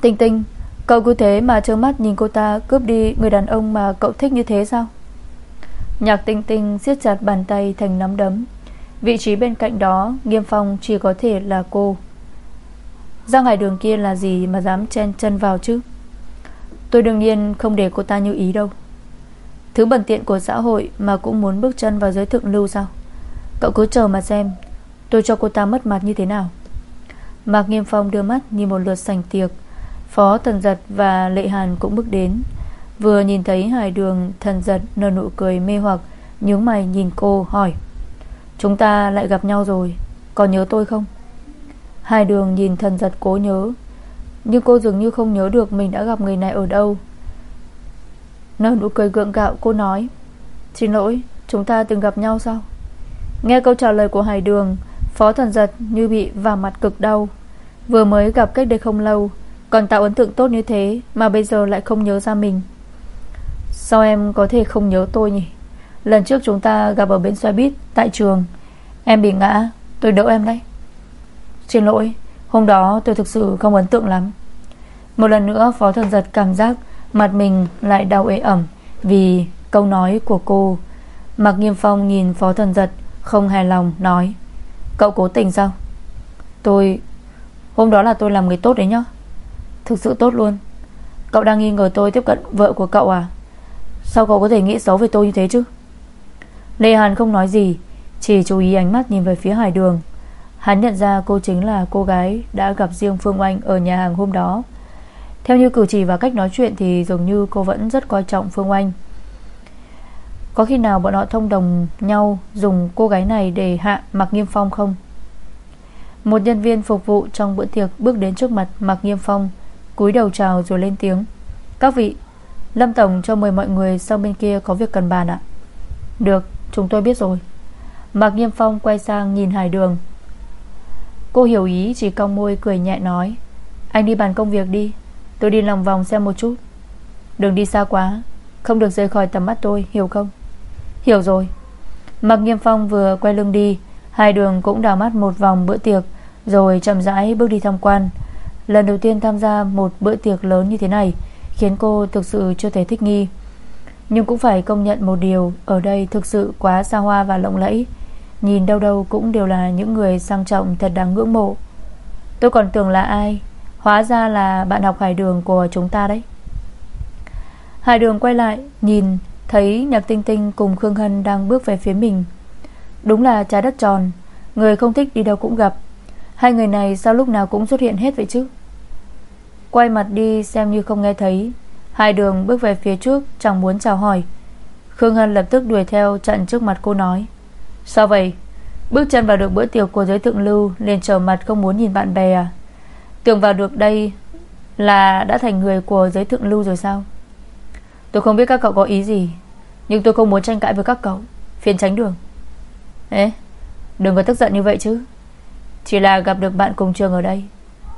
Tinh Tinh, Cậu cứ thế mà trơ mắt nhìn cô ta Cướp đi người đàn ông mà cậu thích như thế sao? Nhạc Tinh Tinh siết chặt bàn tay thành nắm đấm. Vị trí bên cạnh đó, Nghiêm Phong chỉ có thể là cô. Giang Hải Đường kia là gì Mà dám chen chân vào chứ? Tôi đương nhiên không để cô ta như ý đâu. Thứ bẩn tiện của xã hội Mà cũng muốn bước chân vào giới thượng lưu sao? Cậu cứ chờ mà xem, Tôi cho cô ta mất mặt như thế nào. Mạc Nghiêm Phong đưa mắt nhìn một lượt sành tiệc. Phó Thần Giật và Lệ Hàn cũng bước đến. Vừa nhìn thấy Hải Đường Thần Giật nở nụ cười mê hoặc, Nhướng mày nhìn cô, hỏi, Chúng ta lại gặp nhau rồi Còn nhớ tôi không? Hải Đường nhìn Thần Giật cố nhớ. Nhưng cô dường như không nhớ được Mình đã gặp người này ở đâu. Nở nụ cười gượng gạo, cô nói, Xin lỗi, chúng ta từng gặp nhau sao? Nghe câu trả lời của Hải Đường, Phó Thần Giật như bị vào mặt cực đau. Vừa mới gặp cách đây không lâu, Còn tạo ấn tượng tốt như thế Mà bây giờ lại không nhớ ra mình. Sao em có thể không nhớ tôi nhỉ? Lần trước chúng ta gặp ở bên xoay buýt Tại trường. Em bị ngã, tôi đỡ em đấy. Xin lỗi, Hôm đó tôi thực sự không ấn tượng lắm. Một lần nữa, Phó Thần Giật cảm giác Mặt mình lại đau ế ẩm Vì câu nói của cô. Mạc Nghiêm Phong nhìn Phó Thần Giật, Không hài lòng, nói, Cậu cố tình sao? Tôi, Hôm đó là tôi làm người tốt đấy nhá. Thực sự tốt luôn. Cậu đang nghi ngờ tôi tiếp cận vợ của cậu à? Sao cậu có thể nghĩ xấu về tôi như thế chứ? Lê Hàn không nói gì, Chỉ chú ý ánh mắt nhìn về phía hải đường. Hắn nhận ra cô chính là cô gái Đã gặp riêng Phương Oanh ở nhà hàng hôm đó. Theo như cử chỉ và cách nói chuyện Thì dường như cô vẫn rất coi trọng Phương Oanh. Có khi nào bọn họ thông đồng nhau Dùng cô gái này để hạ Mạc Nghiêm Phong không? Một nhân viên phục vụ trong bữa tiệc Bước đến trước mặt Mạc Nghiêm Phong, cúi đầu chào rồi lên tiếng. Các vị, Lâm Tổng cho mời mọi người sang bên kia có việc cần bàn ạ. Được, chúng tôi biết rồi. Mạc Nghiêm Phong quay sang nhìn Hải Đường. Cô hiểu ý, chỉ cong môi cười nhẹ nói. Anh đi bàn công việc đi. Tôi đi lòng vòng xem một chút. Đừng đi xa quá. Không được rời khỏi tầm mắt tôi, hiểu không? Hiểu rồi. Mạc Nghiêm Phong vừa quay lưng đi, Hai đường cũng đào mắt một vòng bữa tiệc, Rồi chậm rãi bước đi tham quan. Lần đầu tiên tham gia một bữa tiệc lớn như thế này, Khiến cô thực sự chưa thể thích nghi. Nhưng cũng phải công nhận một điều, Ở đây thực sự quá xa hoa và lộng lẫy. Nhìn đâu đâu cũng đều là những người sang trọng thật đáng ngưỡng mộ. Tôi còn tưởng là ai Hóa ra là bạn học hải đường của chúng ta đấy. Hải đường quay lại, Nhìn, thấy Nhạc Tinh Tinh cùng Khương Hân đang bước về phía mình. Đúng là trái đất tròn, Người không thích đi đâu cũng gặp. Hai người này sao lúc nào cũng xuất hiện hết vậy chứ? Quay mặt đi xem như không nghe thấy Hai đường bước về phía trước, Chẳng muốn chào hỏi. Khương Hân lập tức đuổi theo chặn trước mặt cô nói, Sao vậy? Bước chân vào được bữa tiệc của giới thượng lưu, liền trở mặt không muốn nhìn bạn bè à? Tưởng vào được đây Là đã thành người của giới thượng lưu rồi sao? Tôi không biết các cậu có ý gì, Nhưng tôi không muốn tranh cãi với các cậu. Phiền tránh đường. Ê, Đừng có tức giận như vậy chứ. Chỉ là gặp được bạn cùng trường ở đây,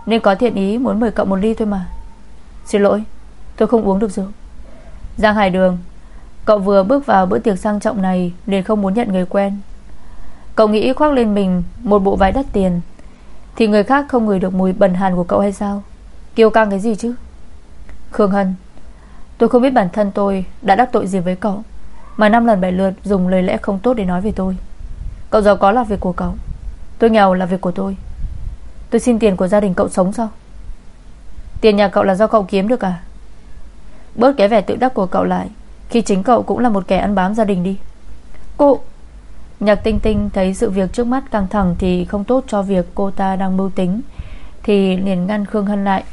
Nên có thiện ý muốn mời cậu một ly thôi mà. Xin lỗi, Tôi không uống được rượu. Giang Hải Đường, Cậu vừa bước vào bữa tiệc sang trọng này liền không muốn nhận người quen. Cậu nghĩ khoác lên mình Một bộ váy đắt tiền thì người khác không ngửi được mùi bẩn hàn của cậu hay sao? Kiêu căng cái gì chứ? Khương Hân, Tôi không biết bản thân tôi đã đắc tội gì với cậu, Mà năm lần bảy lượt dùng lời lẽ không tốt để nói về tôi. Cậu giàu có là việc của cậu, Tôi nghèo là việc của tôi. Tôi xin tiền của gia đình cậu sống sao? Tiền nhà cậu là do cậu kiếm được à? Bớt cái vẻ tự đắc của cậu lại, Khi chính cậu cũng là một kẻ ăn bám gia đình đi. Cô Nhạc tinh tinh thấy sự việc trước mắt căng thẳng Thì không tốt cho việc cô ta đang mưu tính, Thì liền ngăn Khương Hân lại.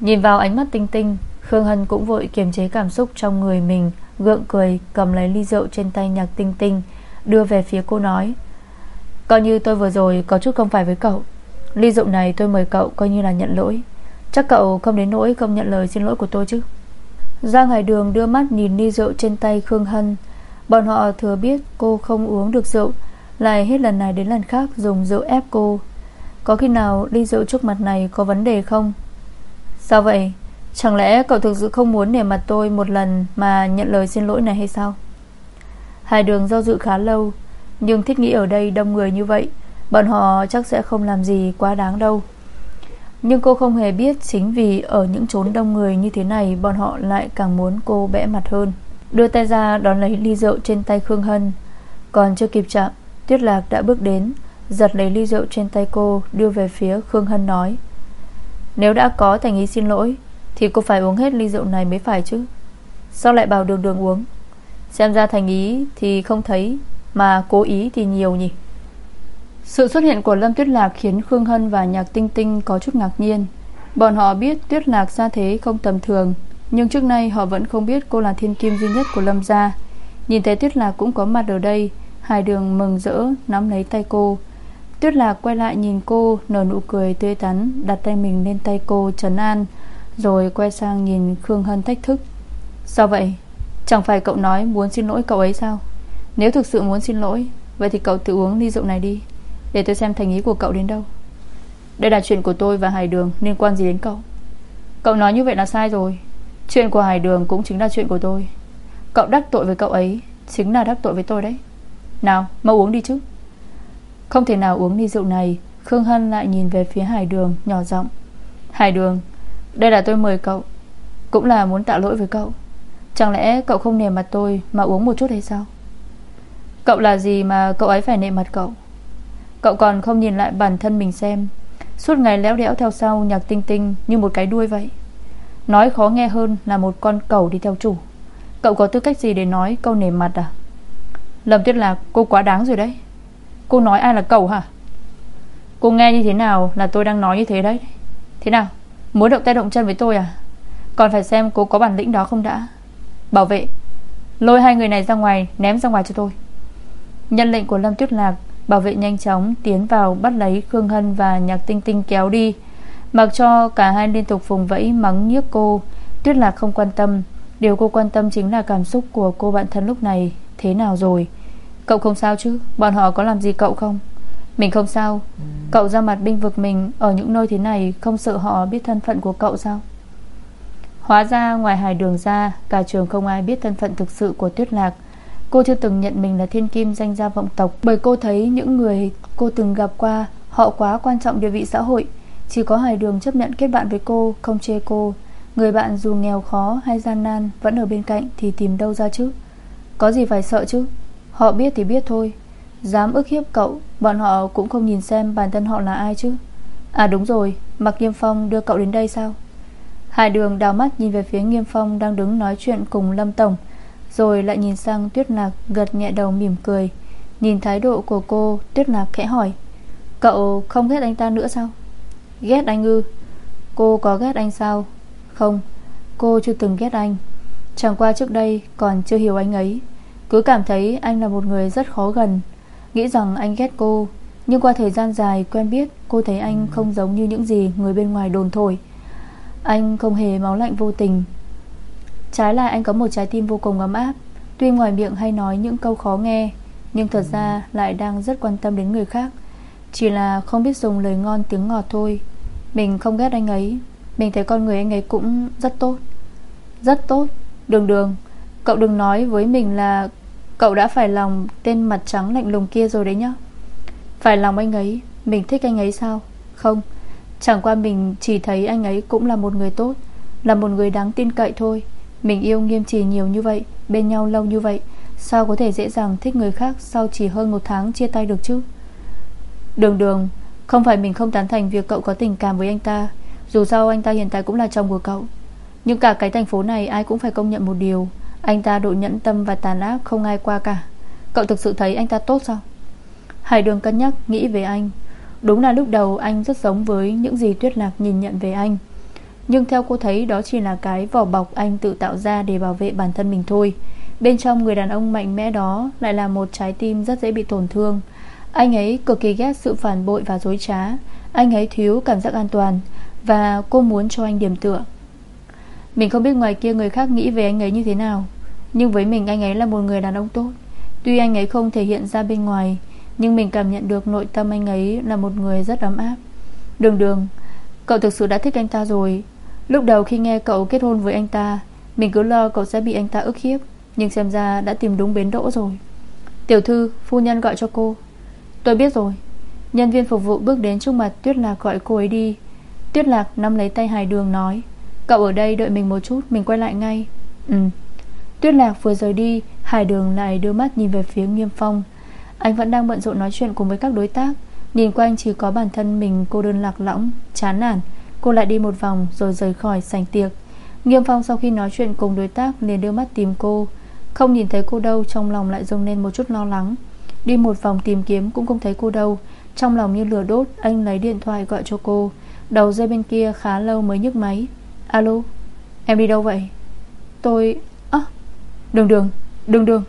Nhìn vào ánh mắt tinh tinh, Khương Hân cũng vội kiềm chế cảm xúc trong người mình, Gượng cười, cầm lấy ly rượu trên tay nhạc tinh tinh, Đưa về phía cô nói, Coi như tôi vừa rồi có chút không phải với cậu. Ly rượu này tôi mời cậu coi như là nhận lỗi. Chắc cậu không đến nỗi không nhận lời xin lỗi của tôi chứ? Ra ngoài Đường đưa mắt nhìn ly rượu trên tay Khương Hân Bọn họ thừa biết cô không uống được rượu, Lại hết lần này đến lần khác dùng rượu ép cô. Có khi nào ly rượu trước mặt này có vấn đề không? Sao vậy? Chẳng lẽ cậu thực sự không muốn để mặt tôi Một lần mà nhận lời xin lỗi này hay sao? Hai đường do dự khá lâu, Nhưng thích nghĩ ở đây đông người như vậy, Bọn họ chắc sẽ không làm gì quá đáng đâu. Nhưng cô không hề biết Chính vì ở những chốn đông người như thế này Bọn họ lại càng muốn cô bẽ mặt hơn. Đưa tay ra đón lấy ly rượu trên tay Khương Hân. Còn chưa kịp chạm, Tuyết Lạc đã bước đến, Giật lấy ly rượu trên tay cô, Đưa về phía Khương Hân nói, Nếu đã có thành ý xin lỗi, Thì cô phải uống hết ly rượu này mới phải chứ. Sao lại bảo đường đường uống? Xem ra thành ý thì không thấy, Mà cố ý thì nhiều nhỉ. Sự xuất hiện của Lâm Tuyết Lạc Khiến Khương Hân và Nhạc Tinh Tinh Có chút ngạc nhiên. Bọn họ biết Tuyết Lạc ra thế không tầm thường nhưng trước nay họ vẫn không biết Cô là thiên kim duy nhất của Lâm gia. Nhìn thấy Tuyết Lạc cũng có mặt ở đây Hải đường mừng rỡ, nắm lấy tay cô. Tuyết Lạc quay lại nhìn cô, Nở nụ cười tươi tắn, Đặt tay mình lên tay cô, trấn an, Rồi quay sang nhìn Khương Hân thách thức. Sao vậy? Chẳng phải cậu nói muốn xin lỗi cậu ấy sao? Nếu thực sự muốn xin lỗi, Vậy thì cậu tự uống ly rượu này đi, Để tôi xem thành ý của cậu đến đâu. Đây là chuyện của tôi và Hải Đường, Liên quan gì đến cậu? Cậu nói như vậy là sai rồi. Chuyện của Hải Đường cũng chính là chuyện của tôi. Cậu đắc tội với cậu ấy, Chính là đắc tội với tôi đấy. Nào, mau uống đi chứ. Không thể nào uống ly rượu này, Khương Hân lại nhìn về phía Hải Đường, nhỏ giọng. Hải Đường, Đây là tôi mời cậu, Cũng là muốn tạ lỗi với cậu. Chẳng lẽ cậu không nề mặt tôi Mà uống một chút hay sao? Cậu là gì mà cậu ấy phải nề mặt cậu? Cậu còn không nhìn lại bản thân mình xem, Suốt ngày léo đẽo theo sau Nhạc tinh tinh như một cái đuôi vậy. Nói khó nghe hơn là một con cẩu đi theo chủ. Cậu có tư cách gì để nói câu nề mặt à? Lâm tuyết là cô quá đáng rồi đấy. Cô nói ai là cầu hả? Cô nghe như thế nào là tôi đang nói như thế đấy. Thế nào? Muốn động tay động chân với tôi à? Còn phải xem cô có bản lĩnh đó không đã. Bảo vệ. Lôi hai người này ra ngoài, Ném ra ngoài cho tôi. Nhân lệnh của Lâm Tuyết Lạc, Bảo vệ nhanh chóng tiến vào bắt lấy Khương Hân và Nhạc Tinh Tinh kéo đi. Mặc cho cả hai liên tục phùng vẫy mắng nhiếc cô, Tuyết Lạc không quan tâm. Điều cô quan tâm chính là cảm xúc của cô bạn thân lúc này. Thế nào rồi? Cậu không sao chứ? Bọn họ có làm gì cậu không? Mình không sao. Cậu ra mặt binh vực mình Ở những nơi thế này, Không sợ họ biết thân phận của cậu sao? Hóa ra ngoài hải đường ra, Cả trường không ai biết thân phận thực sự của Tuyết Lạc. Cô chưa từng nhận mình là thiên kim danh gia vọng tộc, Bởi cô thấy những người cô từng gặp qua, Họ quá quan trọng địa vị xã hội. Chỉ có hải đường chấp nhận kết bạn với cô, Không chê cô. Người bạn dù nghèo khó hay gian nan Vẫn ở bên cạnh thì tìm đâu ra chứ? Có gì phải sợ chứ? Họ biết thì biết thôi. Dám ức hiếp cậu, Bọn họ cũng không nhìn xem bản thân họ là ai chứ. À đúng rồi, Mạc Nghiêm Phong đưa cậu đến đây sao? Hải đường đào mắt nhìn về phía Nghiêm Phong Đang đứng nói chuyện cùng Lâm Tổng, Rồi lại nhìn sang Tuyết Lạc Gật nhẹ đầu mỉm cười. Nhìn thái độ của cô, Tuyết Lạc khẽ hỏi, Cậu không ghét anh ta nữa sao? Ghét anh ư? Cô có ghét anh sao? Không, Cô chưa từng ghét anh. Chẳng qua trước đây còn chưa hiểu anh ấy. Cứ cảm thấy anh là một người rất khó gần. Nghĩ rằng anh ghét cô, Nhưng qua thời gian dài quen biết, Cô thấy anh không giống như những gì người bên ngoài đồn thổi. Anh không hề máu lạnh vô tình. Trái lại anh có một trái tim vô cùng ấm áp. Tuy ngoài miệng hay nói những câu khó nghe, Nhưng thật ra lại đang rất quan tâm đến người khác. Chỉ là không biết dùng lời ngon tiếng ngọt thôi. Mình không ghét anh ấy. Mình thấy con người anh ấy cũng rất tốt. Rất tốt. Đường đường, Cậu đừng nói với mình là Cậu đã phải lòng tên mặt trắng lạnh lùng kia rồi đấy nhá. Phải lòng anh ấy. Mình thích anh ấy sao? Không. Chẳng qua mình chỉ thấy anh ấy cũng là một người tốt, Là một người đáng tin cậy thôi. Mình yêu nghiêm trì nhiều như vậy, Bên nhau lâu như vậy, Sao có thể dễ dàng thích người khác Sau chỉ hơn một tháng chia tay được chứ? Đường đường không phải mình không tán thành việc cậu có tình cảm với anh ta, Dù sao anh ta hiện tại cũng là chồng của cậu. Nhưng cả cái thành phố này Ai cũng phải công nhận một điều, Anh ta độ nhẫn tâm và tàn ác không ai qua cả. Cậu thực sự thấy anh ta tốt sao? Hải đường cân nhắc, nghĩ về anh. Đúng là lúc đầu anh rất giống với những gì Tuyết Lạc nhìn nhận về anh. Nhưng theo cô thấy, đó chỉ là cái vỏ bọc anh tự tạo ra để bảo vệ bản thân mình thôi. Bên trong người đàn ông mạnh mẽ đó lại là một trái tim rất dễ bị tổn thương. Anh ấy cực kỳ ghét sự phản bội và dối trá. Anh ấy thiếu cảm giác an toàn Và cô muốn cho anh điểm tựa. Mình không biết ngoài kia người khác nghĩ về anh ấy như thế nào, Nhưng với mình anh ấy là một người đàn ông tốt. Tuy anh ấy không thể hiện ra bên ngoài, nhưng mình cảm nhận được nội tâm anh ấy Là một người rất ấm áp. Đường đường, Cậu thực sự đã thích anh ta rồi. Lúc đầu khi nghe cậu kết hôn với anh ta, Mình cứ lo cậu sẽ bị anh ta ức hiếp, Nhưng xem ra đã tìm đúng bến đỗ rồi. Tiểu thư, phu nhân gọi cho cô. Tôi biết rồi. Nhân viên phục vụ bước đến trước mặt Tuyết Lạc gọi cô ấy đi. Tuyết Lạc nắm lấy tay Hải Đường nói, Cậu ở đây đợi mình một chút, Mình quay lại ngay. Ừ. Tuyết Lạc vừa rời đi, Hải Đường lại đưa mắt nhìn về phía Nghiêm Phong. Anh vẫn đang bận rộn nói chuyện cùng với các đối tác. Nhìn quanh chỉ có bản thân mình, cô đơn lạc lõng, Chán nản. Cô lại đi một vòng rồi rời khỏi sảnh tiệc. Nghiêm Phong sau khi nói chuyện cùng đối tác liền đưa mắt tìm cô. Không nhìn thấy cô đâu, Trong lòng lại dâng lên một chút lo lắng. Đi một vòng tìm kiếm cũng không thấy cô đâu. Trong lòng như lửa đốt Anh lấy điện thoại gọi cho cô. Đầu dây bên kia khá lâu mới nhấc máy. Alo Em đi đâu vậy? Tôi... À, đường đường Đường đường.